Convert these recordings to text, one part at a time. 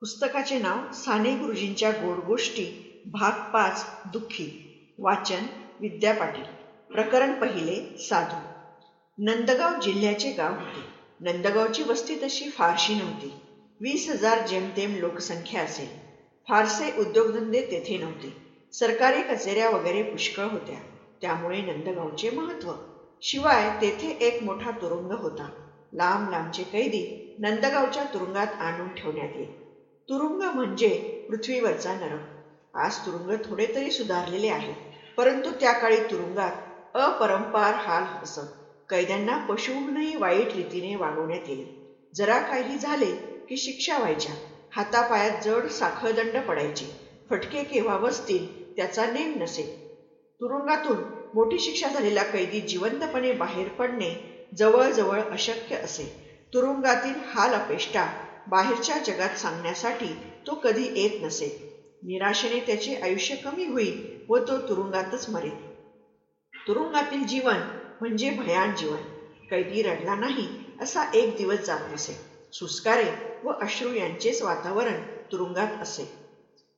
पुस्तकाचे नाव साने गुरुजींच्या गोड गोष्टी भाग पाच दुःखी. वाचन विद्या पाटील. प्रकरण पहिले साधू. नंदगाव जिल्ह्याचे गाव होते. नंदगावची वस्ती तशी फारशी नव्हती. वीस हजार जेमतेम लोकसंख्या असेल. फारसे उद्योगधंदे तेथे नव्हते. सरकारी कचेऱ्या वगैरे पुष्कळ होत्या. त्यामुळे नंदगावचे महत्त्व. शिवाय तेथे एक मोठा तुरुंग होता. लांब लांबचे कैदी नंदगावच्या तुरुंगात आणून ठेवण्यात येत. तुरुंग म्हणजे पृथ्वीवरचा नरक. आज तुरुंग थोडे तरी सुधारलेले आहे परंतु त्या काळी तुरुंगात अपरंपार हाल असत कैद्यांना पशुहूनही वाईट रीतीने वागवण्यात येईल. जरा काही झाले की शिक्षा व्हायच्या. हातापायात जड साखळदंड पडायचे. फटके केव्हा बसतील त्याचा नेम नसे. तुरुंगातून मोठी शिक्षा झालेला कैदी जिवंतपणे बाहेर पडणे जवळजवळ अशक्य असे. तुरुंगातील हाल अपेष्टा बाहेरच्या जगात सांगण्यासाठी तो कधी येत नसे. निराशेने त्याचे आयुष्य कमी होईल व तो तुरुंगातच मरेल. तुरुंगातील जीवन म्हणजे भयान जीवन. कैदी रडला नाही असा एक दिवस जात नसे. सुस्कारे व अश्रू यांचेच वातावरण तुरुंगात असे.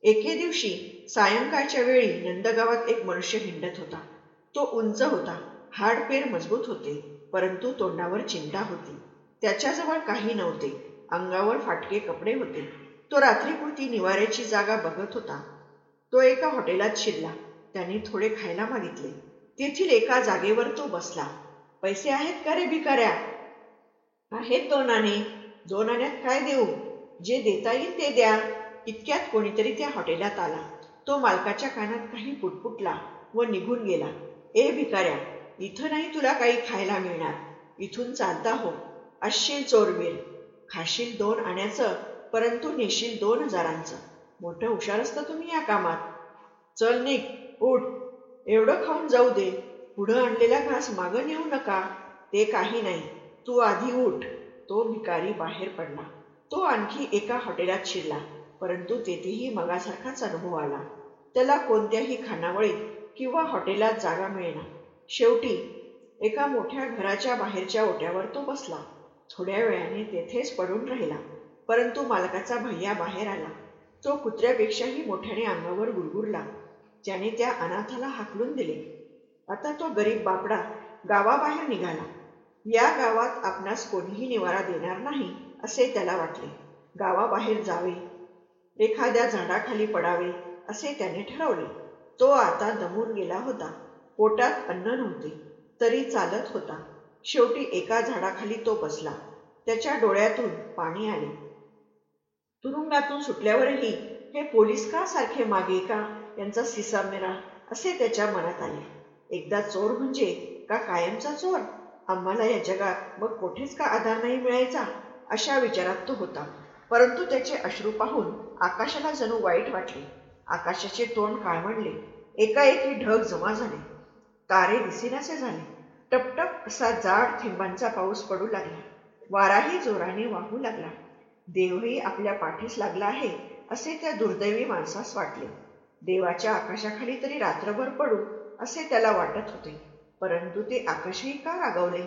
एके दिवशी सायंकाळच्या वेळी नंदगावात एक मनुष्य हिंडत होता. तो उंच होता हाडपेर मजबूत होते परंतु तोंडावर चिंता होती. त्याच्याजवळ काही नव्हते. अंगावर फाटके कपडे होते. तो रात्रीपुरती निवाऱ्याची जागा बघत होता. तो एका हॉटेलात शिरला. त्याने थोडे खायला मागितले. तेथील एका जागेवर तो बसला. पैसे आहेत का रे भिकाऱ्या? आहेत दोन आणे. दोन आण्यात काय देऊ? जे देता येईल ते द्या. इतक्यात कोणीतरी त्या हॉटेलात आला. तो मालकाच्या कानात काही पुटपुटला व निघून गेला. ए भिकाऱ्या इथं नाही तुला काही खायला मिळणार. इथून चालता हो. अश्शील चोरवीर. खाशील दोन आण्याचं परंतु नेशील दोन हजारांचं. मोठं हुशार असतं तुम्ही या कामात. चल निघ उठ. एवढं खाऊन जाऊ दे. पुढं आणलेला घास मागं नेऊ नका. ते काही नाही. तू आधी उठ. तो भिकारी बाहेर पडला. तो आणखी एका हॉटेलात शिरला. परंतु तेथेही मगासारखाच अनुभव आला. त्याला कोणत्याही खानावळीत किंवा हॉटेलात जागा मिळेना. शेवटी एका मोठ्या घराच्या बाहेरच्या ओट्यावर तो बसला. थोड्या वेळाने तेथेच पडून राहिला. परंतु मालकाचा भैया बाहेर आला. तो कुत्र्यापेक्षाही मोठ्याने अंगावर गुरगुरला. ज्याने त्या अनाथाला हाकलून दिले. आता तो गरीब बापडा गावाबाहेर निघाला. या गावात आपणास कोणीही निवारा देणार नाही असे त्याला वाटले. गावाबाहेर जावे एखाद्या झाडाखाली पडावे असे त्याने ठरवले. तो आता दमून गेला होता. पोटात अन्न नव्हते तरी चालत होता. शेवटी एका झाडाखाली तो बसला. त्याच्या डोळ्यातून पाणी आले. तुरुंगातून सुटल्यावरही हे पोलीस का सारखे मागे का यांचा सिसामेरा असे त्याच्या मनात आले. एकदा चोर म्हणजे का कायमचा चोर? आम्हाला या जगात मग कोठेच का आधार नाही मिळायचा? अशा विचारात तो होता. परंतु त्याचे अश्रू पाहून आकाशाला जणू वाईट वाटले. आकाशाचे तोंड काळवडले एकाएकी ढग जमा झाले. तारे दिसेनासे झाले. टपटप असा जाड थेंबांचा पाऊस पडू लागला. वाराही जोराने वाहू लागला. देवही आपल्या पाठीस लागला आहे असे त्या दुर्दैवी माणसास वाटले. देवाच्या आकाशाखाली तरी रात्रभर पडू असे त्याला वाटत होते. परंतु ते आकाशही का रागवले?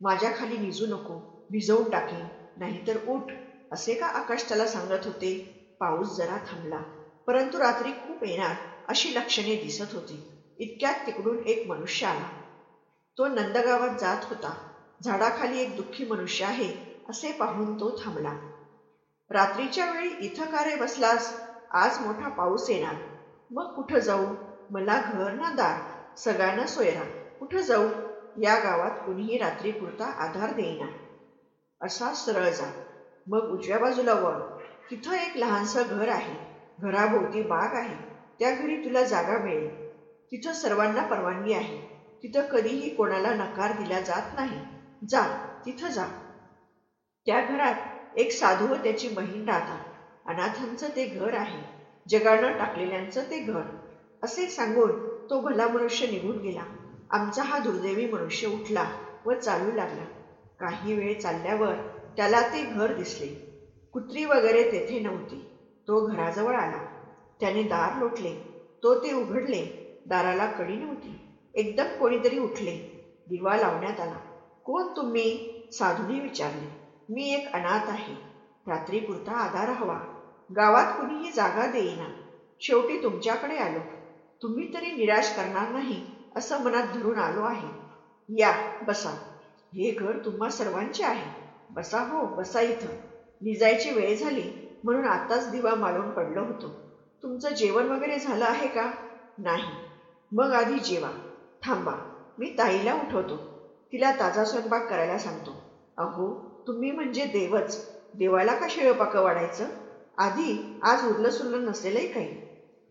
माझ्या खाली निजू नको भिजवून टाकेन नाहीतर उठ असे का आकाश त्याला सांगत होते? पाऊस जरा थांबला परंतु रात्री खूप येणार अशी लक्षणे दिसत होती. इतक्यात तिकडून एक मनुष्य आला. तो नंदगावात जात होता. झाडाखाली एक दुःखी मनुष्य आहे असे पाहून तो थांबला. रात्रीच्या वेळी इथं कारे बसलास आज मोठा पाऊस येणार. मग कुठं जाऊ? मला घर ना दार. सगळ्यांना सोयरा. कुठं जाऊ? या गावात कुणीही रात्रीपुरता आधार देईना. असा सरळ जा. मग उजव्या बाजूला वळ. तिथं एक लहानसं घर आहे. घराभोवती बाग आहे. त्या घरी तुला जागा मिळेल. तिथं सर्वांना परवानगी आहे. तिथं कधीही कोणाला नकार दिला जात नाही. जा तिथं जा. त्या घरात एक साधू व त्याची बहीण राहतात. अनाथांचं ते घर आहे. जगानं टाकलेल्यांचं ते घर. असे सांगून तो भला मनुष्य निघून गेला. आमचा हा दुर्दैवी मनुष्य उठला व चालू लागला. काही वेळ चालल्यावर त्याला ते घर दिसले. कुत्री वगैरे तेथे नव्हती. तो घराजवळ आला. त्याने दार लोटले. तो ते उघडले. दाराला कडी नव्हती. एकदम कोणीतरी उठले. दिवा लावण्यात आला. कोण तुम्ही? साधूने विचारले. मी एक अनाथ आहे. रात्रीपुरता आधार हवा. गावात कुणीही जागा देईना. शेवटी तुमच्याकडे आलो. तुम्ही तरी निराश करणार नाही असं मनात धरून आलो आहे. या बसा. हे घर तुम्हा सर्वांचे आहे. बसा हो बसा इथं. निजायची वेळ झाली म्हणून आताच दिवा मारून पडलो होतो. तुमचं जेवण वगैरे झालं आहे का? नाही. मग आधी जेवा. थांबा मी ताईला उठवतो. तिला ताजा स्वयंपाक करायला सांगतो. अहो तुम्ही म्हणजे देवच. देवाला का शेळपाकं वाढायचं? आधी आज उरलं सुरलं नसलेलंही काही.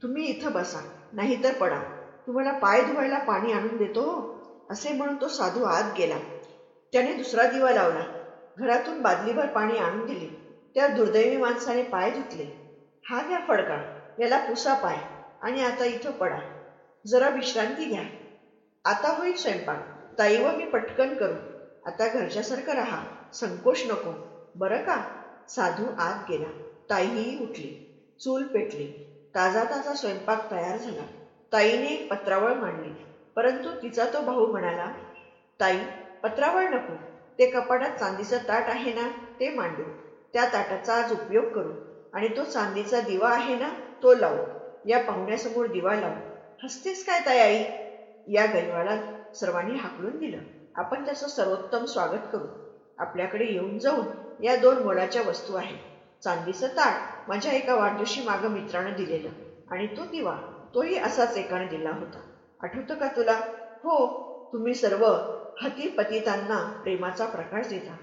तुम्ही इथं बसा नाहीतर पडा. तुम्हाला पाय धुवायला पाणी आणून देतो हो. असे म्हणून तो साधू आत गेला. त्याने दुसरा दिवा लावला. घरातून बादलीभर पाणी आणून दिले. त्या दुर्दैवी माणसाने पाय धुतले. हा घ्या फडका याला पुसा पाय आणि आता इथं पडा. जरा विश्रांती घ्या. आता होईल स्वयंपाक. ताई व मी पटकन करू. आता घरच्यासारखं राहा. संकोच नको. बरं का? साधू आत गेला. ताईही उठली. चूल पेटली. ताजा ताजा स्वयंपाक तयार झाला. ताईने एक पत्रावळ मांडली. परंतु तिचा तो भाऊ म्हणाला ताई पत्रावळ नको. ते कपाटात चांदीचं ताट आहे ना ते मांडू. त्या ताटाचा आज उपयोग करू. आणि तो चांदीचा दिवा आहे ना तो लावू. या पाहुण्यासमोर दिवा लावू. हसतेस काय ताई आई? या गरीबाला सर्वांनी हाकलून दिलं. आपण त्याचं सर्वोत्तम स्वागत करू. आपल्याकडे येऊन जाऊन या दोन मोलाच्या वस्तू आहेत. चांदीचं ताट माझ्या एका वाढदिवशी मागं मित्रानं दिलेलं आणि तो दिवा तोही असाच एकाने दिला होता. आठवतं का तुला? हो तुम्ही सर्व हतीपतितांना प्रेमाचा प्रकाश देता.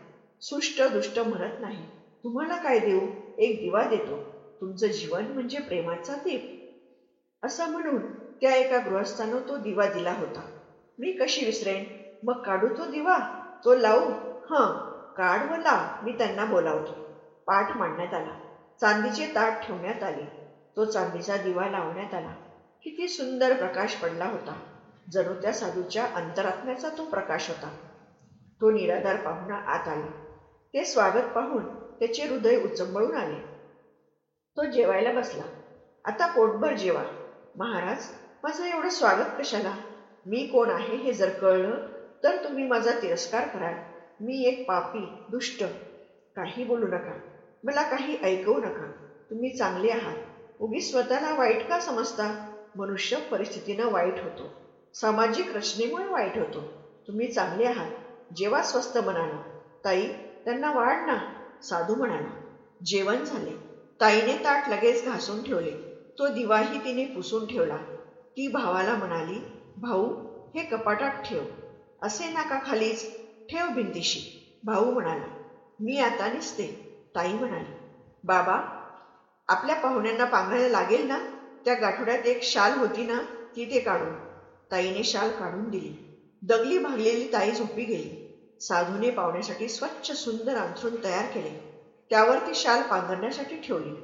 सुष्ट दुष्ट म्हणत नाही. तुम्हाला काय देऊ? एक दिवा देतो. तुमचं जीवन म्हणजे प्रेमाचा दीप. असं म्हणून त्या एका गृहस्थानं तो दिवा दिला होता. मी कशी विसरेन? मग काढू तो दिवा? तो लावू? हं काढ व लाव मी त्यांना बोलावतो. पाठ मांडण्यात आला. चांदीचे ताट ठेवण्यात आले. तो चांदीचा दिवा लावण्यात आला. किती सुंदर प्रकाश पडला होता. जणू त्या साधूच्या अंतरात्म्याचा तो प्रकाश होता. तो निराधार पाहुणा आत आला. ते स्वागत पाहून त्याचे हृदय उचंबळून आले. तो जेवायला बसला. आता पोटभर जेवा. महाराज माझं एवढं स्वागत कशाला? मी कोण आहे हे जर कळलं तर तुम्ही माझा तिरस्कार कराल. मी एक पापी दुष्ट. काही बोलू नका. मला काही ऐकवू नका. तुम्ही चांगले आहात. उगी स्वतःला वाईट का समजता? मनुष्य परिस्थितीनं वाईट होतो. सामाजिक रचनेमुळे वाईट होतो. तुम्ही चांगले आहात. जेव्हा स्वस्त म्हणाला ताई त्यांना वाढ ना. साधू म्हणाला. जेवण झाले. ताईने ताट लगेच घासून ठेवले. तो दिवाही तिने पुसून ठेवला. ती भावाला म्हणाली भाऊ हे कपाटात ठेव. असे नाका खालीच. ठेव भिंतीशी. भाऊ म्हणाला मी आता निसते. ताई म्हणाली बाबा आपल्या पाहुण्यांना पांघरायला लागेल ना? त्या गाठोड्यात एक शाल होती ना ती ते काढून. ताईने शाल काढून दिली. दगली भागलेली ताई झोपी गेली. साधूने पाहुण्यासाठी स्वच्छ सुंदर अंथरूण तयार केले. त्यावर ती शाल पांघरण्यासाठी ठेवली.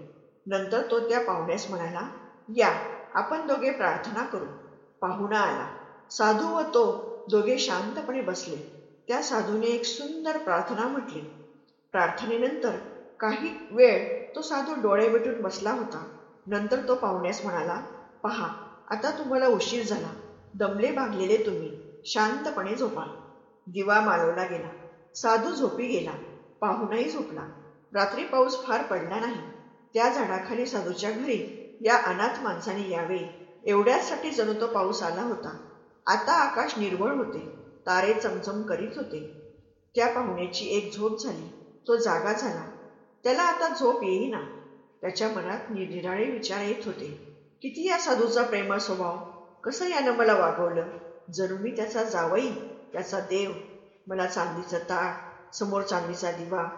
नंतर तो त्या पाहुण्यास म्हणाला या आपण दोघे प्रार्थना करू. पाहुणा आला. साधू व तो दोघे शांतपणे बसले. त्या साधूने एक सुंदर प्रार्थना म्हटली. प्रार्थनेनंतर काही वेळ तो साधू डोळे मिटून बसला होता. नंतर तो पाहुण्यास म्हणाला पहा आता तुम्हाला उशीर झाला. दमले भागलेले तुम्ही. शांतपणे झोपा. दिवा मालवला गेला. साधू झोपी गेला. पाहुणाही झोपला. रात्री पाऊस फार पडला नाही. त्या झाडाखाली साधूच्या घरी या अनाथ माणसाने यावे. एवढ्यासाठी जणू तो पाऊस आला होता. आता आकाश निर्मळ होते. तारे चमचम करीत होते. त्या पाहुण्याची एक झोप झाली. तो जागा झाला. त्याला आता झोप येईना. त्याच्या मनात निरनिराळे विचार येत होते. किती या साधूचा प्रेमळ स्वभाव. कसं यानं मला वागवलं? जणू मी त्याचा जावई त्याचा देव. मला चांदीचं ताट समोर चांदीचा दिवा.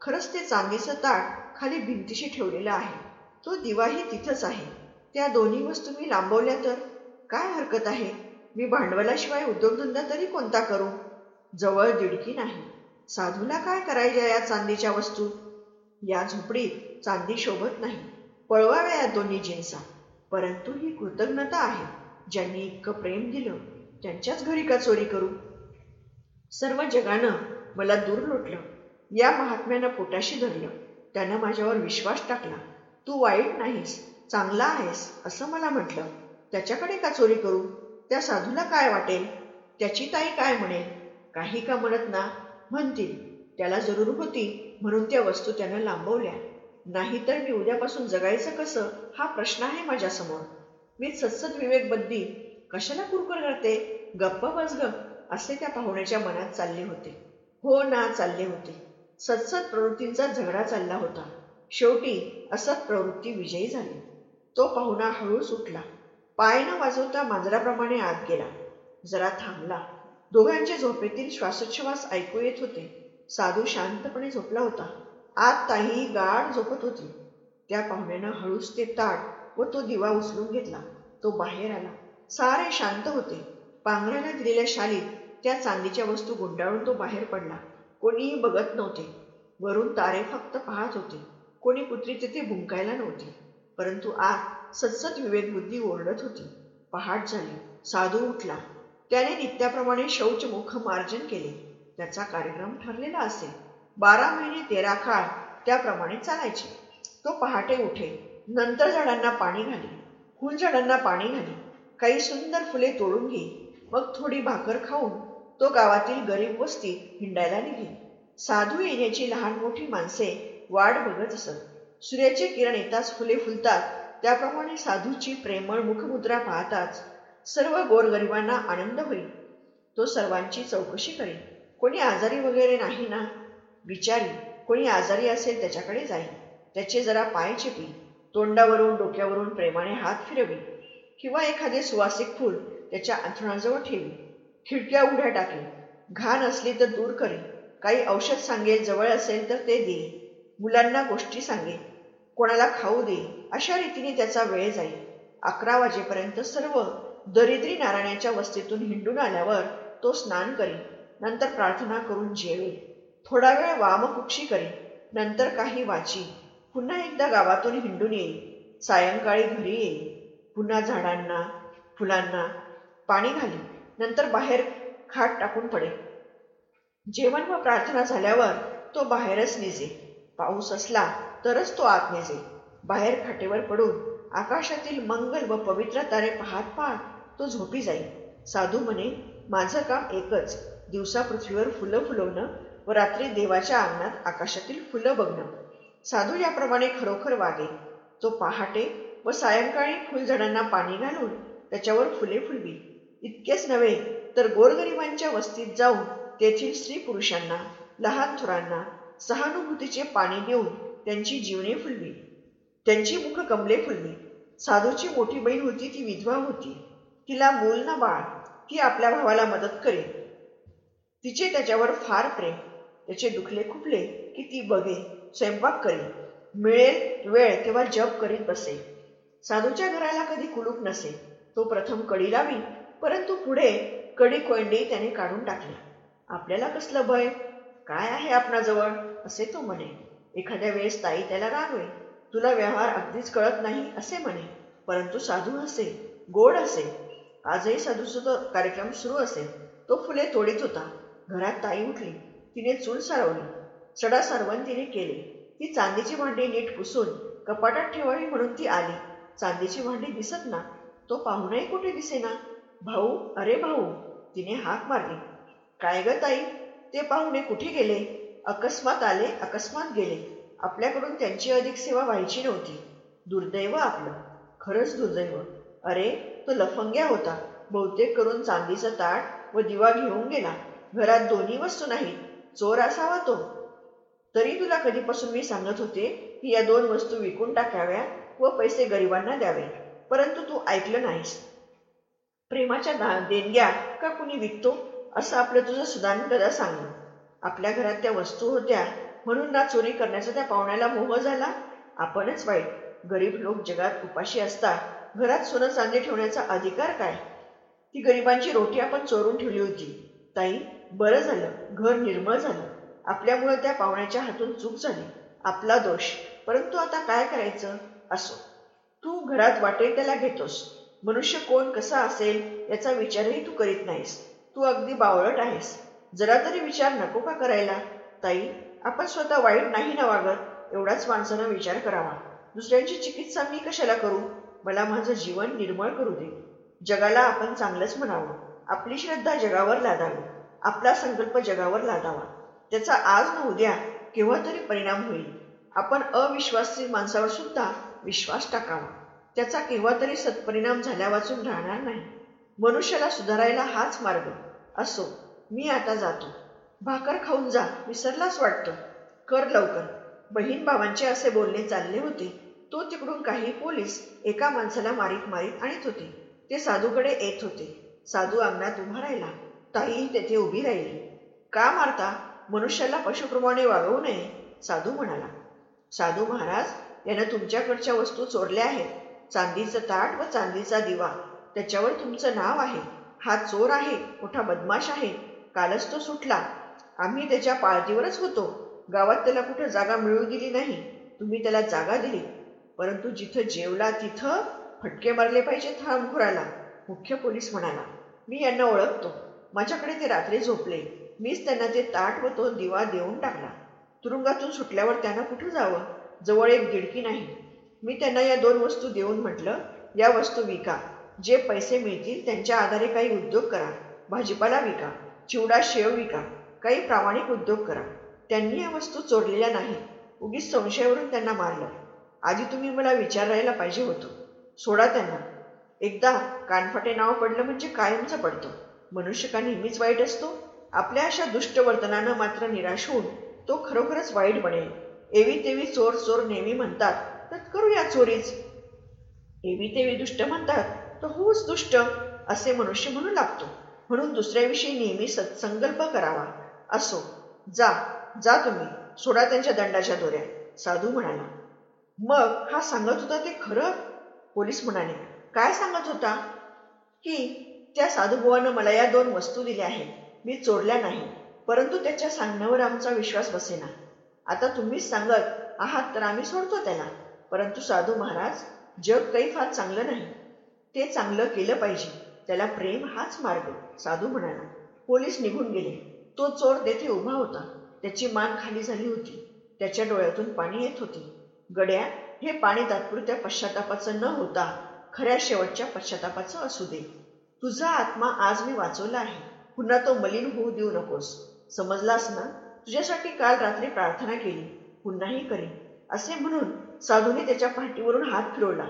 खरंच ते चांदीचं ताट खाली भिंतीशी ठेवलेलं आहे. तो दिवाही तिथंच आहे. त्या दोन्ही वस्तू मी लांबवल्या तर काय हरकत आहे? मी भांडवलाशिवाय उद्योगधंदा तरी कोणता करू? जवळ दिडकी नाही. साधूला काय करायच्या या चांदीच्या वस्तू? या झोपडीत चांदी शोभत नाही. पळवाव्या या दोन्ही जिन्सा. परंतु ही कृतज्ञता आहे. ज्यांनी इतकं प्रेम दिलं त्यांच्याच घरी का चोरी करू. सर्व जगानं मला दूर लोटलं. या महात्म्यानं पोटाशी धरलं. त्यानं माझ्यावर विश्वास टाकला. तू वाईट नाहीस चांगला आहेस असं मला म्हटलं. त्याच्याकडे का चोरी करू? त्या साधूला काय वाटेल? त्याची ताई काय म्हणेल? काही का म्हणत ना? म्हणतील. त्याला जरूर होती म्हणून त्या वस्तू त्यानं लांबवल्या. नाहीतर मी उद्यापासून जगायचं कसं? हा प्रश्न आहे माझ्यासमोर. मी सत्सद विवेकबद्दी कशाला कुरकुर करते? गप्प बस ग असे त्या पाहुण्याच्या मनात चालले होते. हो ना चालले होते. सत्सद प्रवृत्तींचा झगडा चालला होता. शेवटी असत प्रवृत्ती विजयी झाली. तो पाहुणा हळूच उठला. पाय न वाजवता मांजराप्रमाणे आत गेला. जरा थांबला. दोघांच्या झोपेतील श्वासोच्छवास ऐकू येत होते. साधू शांतपणे झोपला होता. आत ताही गाढ झोपत होती. त्या पाहुण्यानं हळूच ते ताट व तो दिवा उचलून घेतला. तो बाहेर आला. सारे शांत होते. पांघराला दिलेल्या शालीत त्या चांदीच्या वस्तू गुंडाळून तो बाहेर पडला. कोणीही बघत नव्हते. वरून तारे फक्त पाहत होते. कोणी कुत्री तिथे भुंकायला नव्हती परंतु आत विवेक विवेकबुद्धी ओरडत होती. पहाट झाली साधू उठला. त्याने नित्याप्रमाणे शौचमुख मार्जन केले. त्याचा कार्यक्रम ठरलेला असेल. बारा महिने तेरा काळ त्याप्रमाणे चालायचे. तो पहाटे उठे नंतर झाडांना पाणी घाली. फुल झाडांना पाणी घाली. काही सुंदर फुले तोडून घे. मग थोडी भाकर खाऊन तो गावातील गरीब वस्ती हिंडायला निघे. साधू येण्याची लहान मोठी माणसे वाट बघत असत. सूर्याचे किरण येताच फुले फुलतात. त्याप्रमाणे साधूची प्रेमळ मुखमुद्रा पाहताच सर्व गोरगरिबांना आनंद होईल. तो सर्वांची चौकशी करेल. कोणी आजारी वगैरे नाही ना? विचारी कोणी आजारी असेल त्याच्याकडे जाईल. त्याचे जरा पाय चिपी तोंडावरून डोक्यावरून प्रेमाने हात फिरवी किंवा एखादे सुवासिक फूल त्याच्या अंथरुणाजवळ ठेवी. खिडक्या उघड्या टाकेल. घाण असली तर दूर करेल. काही औषध सांगेल जवळ असेल तर ते दे मुलांना गोष्टी सांगेन. कोणाला खाऊ दे अशा रीतीने त्याचा वेळ जाईल. अकरा वाजेपर्यंत सर्व दरिद्री नारायणाच्या वस्तीतून हिंडून आल्यावर तो स्नान करेन. नंतर प्रार्थना करून जेवेल थोडा वेळ वामकुक्षी करेन. नंतर काही वाची पुन्हा एकदा गावातून हिंडून येईल सायंकाळी घरी येईल पुन्हा झाडांना फुलांना पाणी घाली नंतर बाहेर खाट टाकून पडेल जेवण व प्रार्थना झाल्यावर तो बाहेरच निजे पाऊस असला तरच तो आत निजे. बाहेर खाटेवर पडून आकाशातील मंगल व पवित्र तारे पाहत पाहत तो झोपी जाईल साधू म्हणे माझं काम एकच दिवसा पृथ्वीवर फुलं फुलवणं व रात्री देवाच्या अंगणात आकाशातील फुलं बघणं. साधू याप्रमाणे खरोखर वागे. तो पहाटे व सायंकाळी फुलझाडांना पाणी घालून त्याच्यावर फुले फुलवी. इतकेच नव्हे तर गोरगरिबांच्या वस्तीत जाऊन तेथील स्त्री पुरुषांना लहान थोरांना सहानुभूतीचे पाणी देऊन त्यांची जीवने फुलवी त्यांची मुख कमले फुलवी साधूची मोठी बहीण होती ती विधवा होती. तिला मूल ना बाळ ती आपल्या भावाला मदत करेल. तिचे त्याच्यावर फार प्रेम. त्याचे दुखले खुपले की ती बघे स्वयंपाक करेल. मिळेल वेळ तेव्हा जप करीत बसे साधूच्या घराला कधी कुलूप नसे तो प्रथम कडी लावी परंतु पुढे कडी कोंडी त्याने काढून टाकली. आपल्याला कसलं भय? काय आहे आपणाजवळ? असे तो म्हणे एखाद्या वेळेस ताई त्याला रागवे तुला व्यवहार अगदीच कळत नाही असे म्हणे. परंतु साधू असे गोड असे आजही साधूचा कार्यक्रम सुरू असेल. तो फुले तोडीत होता. घरात ताई उठली. तिने चूल सारवली. सडा सारवण तिने केले. ती चांदीची भांडी नीट पुसून कपाटात ठेवावी म्हणून ती आली. चांदीची भांडी दिसत ना तो पाहुणाही कुठे दिसेना. भाऊ अरे भाऊ तिने हाक मारली. काय ग ताई? ते पाहुणे कुठे गेले? अकस्मात आले अकस्मात गेले. आपल्याकडून त्यांची अधिक सेवा व्हायची नव्हती. दुर्दैव आपलं. खरंच दुर्दैव. अरे तो लफंग्या होता. बहुतेक करून चांदीचा ताट व दिवा घेऊन गेला. घरात दोन्ही वस्तू नाही चोर असावा तो. तरी तुला कधीपासून मी सांगत होते की या दोन वस्तू विकून टाकाव्या व पैसे गरिबांना द्यावे. परंतु तू ऐकलं नाहीस. प्रेमाच्या देणग्या का कुणी विकतो? असं आपलं तुझं सुदान कदा सांगलं आपल्या घरात त्या वस्तू होत्या. म्हणून ना चोरी करण्याचा त्या पाहुण्याला मोह झाला. आपणच वाईट. गरीब लोक जगात उपाशी असता घरात सोनं चांदी ठेवण्याचा अधिकार काय? ती गरिबांची रोटी आपण चोरून ठेवली होती. ताई बरं झालं. घर निर्मळ झालं. आपल्यामुळं त्या पाहुण्याच्या हातून चूक झाली. आपला दोष. परंतु आता काय करायचं? असो. तू घरात वाटेल त्याला घेतोस. मनुष्य कोण कसा असेल याचा विचारही तू करीत नाहीस. तू अगदी बावळट आहेस. जरा तरी विचार नको का करायला? ताई आपण स्वतः वाईट नाही ना वागत एवढाच माणसानं विचार करावा. दुसऱ्यांची चिकित्सा मी कशाला करू? मला माझं जीवन निर्मळ करू दे. जगाला आपण चांगलंच म्हणावं. आपली श्रद्धा जगावर लादावी. आपला संकल्प जगावर लादावा. त्याचा आज न उद्या केव्हा तरी परिणाम होईल. आपण अविश्वासी माणसावर सुद्धा विश्वास टाकावा. त्याचा केव्हा तरी सत्परिणाम झाल्या वाचून राहणार नाही. मनुष्याला सुधारायला हाच मार्ग असो. मी आता जातो. भाकर खाऊन जा विसरलाच वाटतं. कर लवकर. बहीण भावांचे असे बोलणे चालले होते. तो तिकडून काही पोलीस एका माणसाला मारीत मारीत आणत होते. ते साधूकडे येत होते. साधू अंगणात उभा राहिला. ताई तेथे उभी राहिली. का मारता? मनुष्याला पशुप्रमाणे वागवू नये साधू म्हणाला. साधू महाराज यानं तुमच्याकडच्या वस्तू चोरल्या आहेत. चांदीचं ताट व चांदीचा दिवा. त्याच्यावर तुमचं नाव आहे. हा चोर आहे. मोठा बदमाश आहे. कालच तो सुटला. आम्ही त्याच्या पाळतीवरच होतो. गावात त्याला कुठं जागा मिळू दिली नाही. तुम्ही त्याला जागा दिली. परंतु जिथं जेवला तिथं फटके मारले पाहिजेत हा अंकुराला मुख्य पोलीस म्हणाला. मी यांना ओळखतो. माझ्याकडे ते रात्री झोपले. मीच त्यांना ते ताट व तो दिवा देऊन टाकला. तुरुंगातून सुटल्यावर त्यांना कुठं जावं? जवळ एक दिडकी नाही. मी त्यांना या दोन वस्तू देऊन म्हटलं या वस्तू विका. जे पैसे मिळतील त्यांच्या आधारे काही उद्योग करा. भाजीपाला विका. चिवडा शेव विका. काही प्रामाणिक उद्योग करा. त्यांनी या वस्तू चोरलेल्या नाही. उगीच संशयावरून त्यांना मारलं. आधी तुम्ही मला विचारायला पाहिजे होतो. सोडा त्यांना. एकदा कानफाटे नाव पडलं म्हणजे कायमचं पडतो. मनुष्य का नेहमीच वाईट असतो. आपल्या अशा दुष्ट वर्तनानं मात्र निराश होऊन तो खरोखरच वाईट बनेल. एवी तेवी चोर चोर नेहमी म्हणतात तर करूया चोरीच. एवी तेवी दुष्ट म्हणतात तर होच दुष्ट असे मनुष्य म्हणू लागतो. म्हणून दुसऱ्याविषयी नेहमी सत्संकल्प करावा. असो जा जा तुम्ही सोडा त्यांच्या दंडाच्या दोऱ्या साधू म्हणाला. मग हा सांगत होता ते खरं? पोलीस म्हणाले काय सांगत होता? की त्या साधुबुवानं मला या दोन वस्तू दिल्या आहेत मी चोरल्या नाही परंतु त्याच्या सांगण्यावर आमचा विश्वास बसेना. आता तुम्हीच सांगत आहात तर आम्ही सोडतो त्याला परंतु साधू महाराज जग काही फार चांगलं नाही ते चांगलं केलं पाहिजे. त्याला प्रेम हाच मार्ग साधू म्हणाला. पोलीस निघून गेले. तो चोर तेथे उभा होता. त्याची मान खाली झाली होती. त्याच्या डोळ्यातून पाणी येत होते. गड्या हे पाणी तात्पुरत्या पश्चातापाचं न होता खऱ्या शेवटच्या पश्चातापाचं असू दे. तुझा आत्मा आज मी वाचवला आहे. पुन्हा तो मलिन होऊ देऊ नकोस. समजलास ना? तुझ्यासाठी काल रात्री प्रार्थना केली. पुन्हाही करेन असे म्हणून साधूने त्याच्या पाठीवरून हात फिरवला.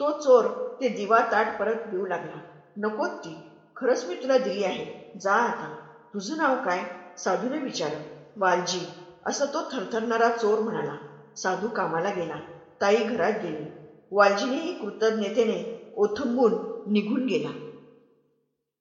तो चोर ते दिवा ताट परत देऊ लागला. नकोत ती. खरंच मी तुला दिली आहे. जा आता. तुझं नाव काय? साधूने विचारलं. वालजी. असं तो थरथरणारा चोर म्हणाला. साधू कामाला गेला. ताई घरात गेली. वालजीनेही कृतज्ञतेने ओथंबून निघून गेला.